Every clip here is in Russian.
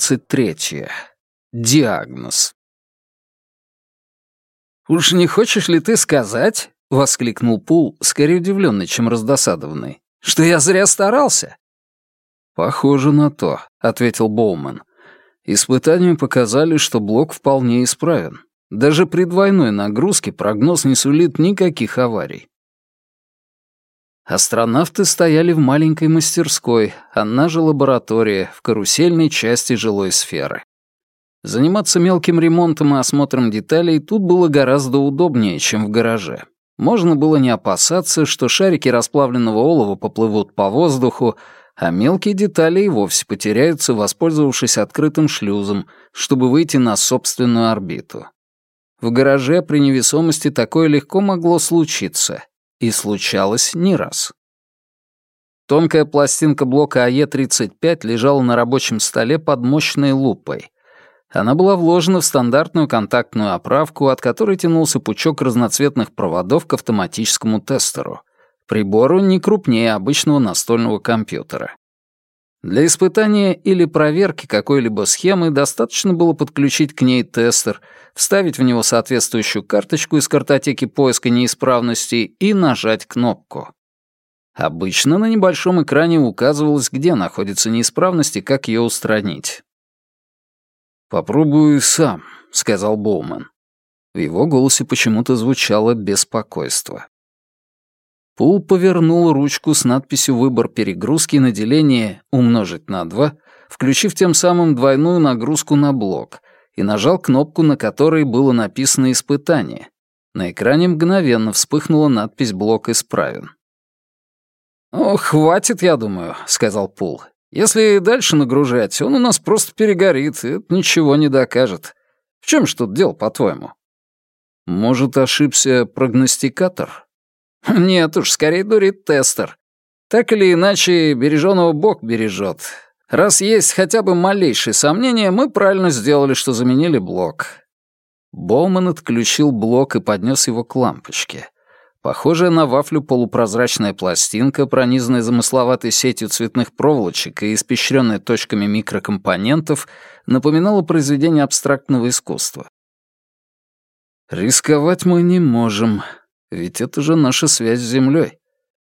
23. Диагноз. «Уж не хочешь ли ты сказать, — воскликнул Пул, скорее удивленный, чем раздосадованный, — что я зря старался?» «Похоже на то», — ответил Боуман. «Испытания показали, что блок вполне исправен. Даже при двойной нагрузке прогноз не сулит никаких аварий. Астронавты стояли в маленькой мастерской, она же лаборатория, в карусельной части жилой сферы. Заниматься мелким ремонтом и осмотром деталей тут было гораздо удобнее, чем в гараже. Можно было не опасаться, что шарики расплавленного олова поплывут по воздуху, а мелкие детали и вовсе потеряются, воспользовавшись открытым шлюзом, чтобы выйти на собственную орбиту. В гараже при невесомости такое легко могло случиться, и случалось не раз. Тонкая пластинка блока АЕ-35 лежала на рабочем столе под мощной лупой. Она была вложена в стандартную контактную оправку, от которой тянулся пучок разноцветных проводов к автоматическому тестеру. Прибору не крупнее обычного настольного компьютера. Для испытания или проверки какой-либо схемы достаточно было подключить к ней тестер, вставить в него соответствующую карточку из картотеки поиска неисправностей и нажать кнопку. Обычно на небольшом экране указывалось, где находится неисправность и как ее устранить. «Попробую сам», — сказал Боуман. В его голосе почему-то звучало беспокойство. Пул повернул ручку с надписью «Выбор перегрузки» на деление «Умножить на 2», включив тем самым двойную нагрузку на блок, и нажал кнопку, на которой было написано «Испытание». На экране мгновенно вспыхнула надпись «Блок исправен». «О, хватит, я думаю», — сказал Пул. «Если дальше нагружать, он у нас просто перегорит, и это ничего не докажет. В чем ж тут дело, по-твоему?» «Может, ошибся прогностикатор?» Нет уж, скорее дурит тестер. Так или иначе, береженого Бог бережет. Раз есть хотя бы малейшие сомнения, мы правильно сделали, что заменили блок. Боуман отключил блок и поднес его к лампочке. Похожая на вафлю полупрозрачная пластинка, пронизанная замысловатой сетью цветных проволочек и испещренная точками микрокомпонентов, напоминала произведение абстрактного искусства. «Рисковать мы не можем», ведь это же наша связь с землей.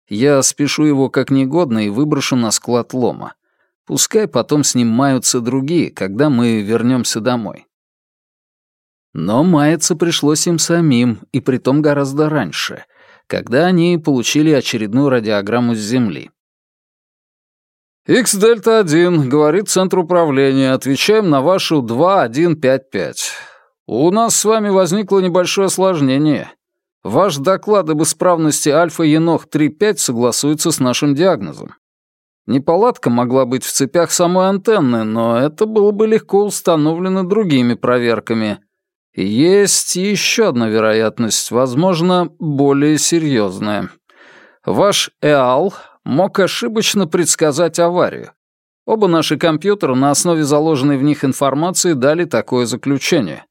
Я спешу его как негодно и выброшу на склад лома. Пускай потом с ним маются другие, когда мы вернемся домой. Но маяться пришлось им самим, и притом гораздо раньше, когда они получили очередную радиограмму с Земли. «Х-Дельта-1, — говорит Центр управления, — отвечаем на вашу 2155. У нас с вами возникло небольшое осложнение. Ваш доклад об исправности альфа-енох-3.5 согласуется с нашим диагнозом. Неполадка могла быть в цепях самой антенны, но это было бы легко установлено другими проверками. Есть еще одна вероятность, возможно, более серьезная. Ваш ЭАЛ мог ошибочно предсказать аварию. Оба наши компьютера на основе заложенной в них информации дали такое заключение.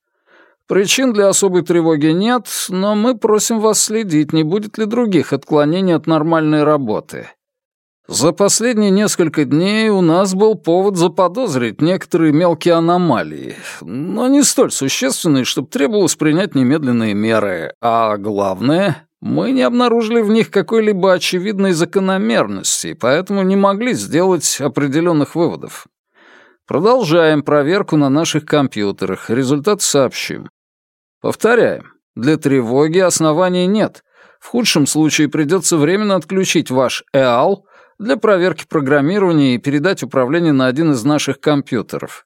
Причин для особой тревоги нет, но мы просим вас следить, не будет ли других отклонений от нормальной работы. За последние несколько дней у нас был повод заподозрить некоторые мелкие аномалии, но не столь существенные, чтобы требовалось принять немедленные меры. А главное, мы не обнаружили в них какой-либо очевидной закономерности, поэтому не могли сделать определенных выводов. Продолжаем проверку на наших компьютерах, результат сообщим. Повторяем, для тревоги оснований нет. В худшем случае придется временно отключить ваш ЭАЛ для проверки программирования и передать управление на один из наших компьютеров.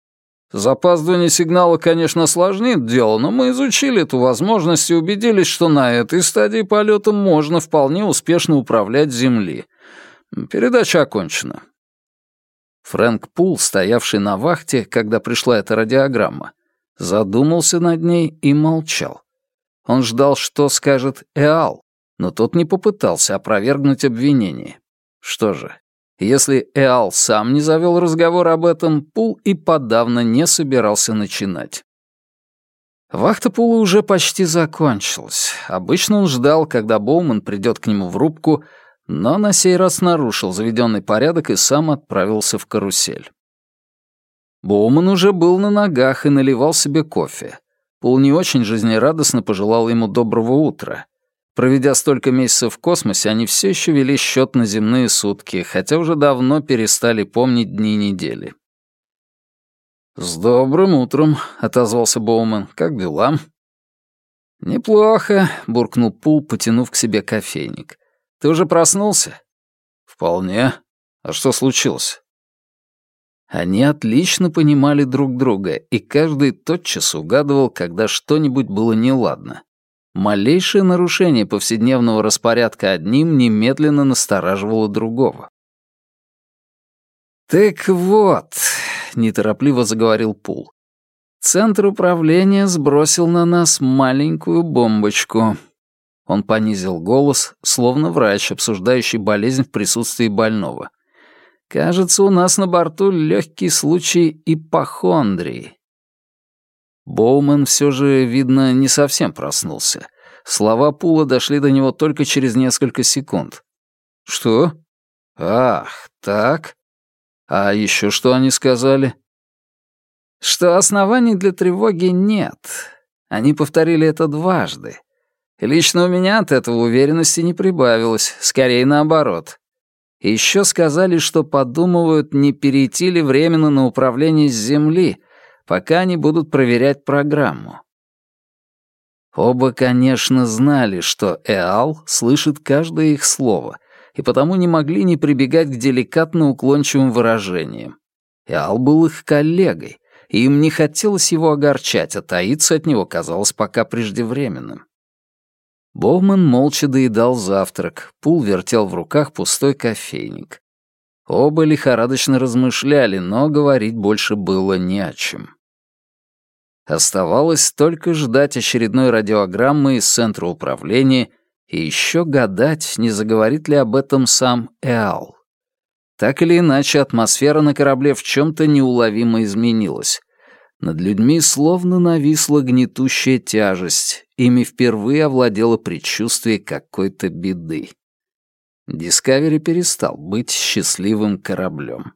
Запаздывание сигнала, конечно, осложнит дело, но мы изучили эту возможность и убедились, что на этой стадии полета можно вполне успешно управлять Земли. Передача окончена. Фрэнк Пул, стоявший на вахте, когда пришла эта радиограмма, задумался над ней и молчал. Он ждал, что скажет Эал, но тот не попытался опровергнуть обвинение. Что же, если Эал сам не завел разговор об этом, Пул и подавно не собирался начинать. Вахта Пула уже почти закончилась. Обычно он ждал, когда Боуман придет к нему в рубку, но на сей раз нарушил заведенный порядок и сам отправился в карусель. Боуман уже был на ногах и наливал себе кофе. Пул не очень жизнерадостно пожелал ему доброго утра. Проведя столько месяцев в космосе, они все еще вели счет на земные сутки, хотя уже давно перестали помнить дни недели. «С добрым утром», — отозвался Боуман. «Как дела?» «Неплохо», — буркнул Пул, потянув к себе кофейник. «Ты уже проснулся?» «Вполне. А что случилось?» Они отлично понимали друг друга, и каждый тотчас угадывал, когда что-нибудь было неладно. Малейшее нарушение повседневного распорядка одним немедленно настораживало другого. «Так вот», — неторопливо заговорил Пул, — «центр управления сбросил на нас маленькую бомбочку». Он понизил голос, словно врач, обсуждающий болезнь в присутствии больного. «Кажется, у нас на борту легкий случай ипохондрии». Боуман все же, видно, не совсем проснулся. Слова Пула дошли до него только через несколько секунд. «Что? Ах, так? А еще что они сказали?» «Что оснований для тревоги нет. Они повторили это дважды. Лично у меня от этого уверенности не прибавилось, скорее наоборот. И еще сказали, что подумывают, не перейти ли временно на управление с Земли, пока они будут проверять программу. Оба, конечно, знали, что Эал слышит каждое их слово, и потому не могли не прибегать к деликатно уклончивым выражениям. Эал был их коллегой, и им не хотелось его огорчать, а таиться от него казалось пока преждевременным. Боуман молча доедал завтрак, Пул вертел в руках пустой кофейник. Оба лихорадочно размышляли, но говорить больше было не о чем. Оставалось только ждать очередной радиограммы из центра управления и еще гадать, не заговорит ли об этом сам Эал. Так или иначе, атмосфера на корабле в чем-то неуловимо изменилась. Над людьми словно нависла гнетущая тяжесть, ими впервые овладело предчувствие какой-то беды. Дискавери перестал быть счастливым кораблем.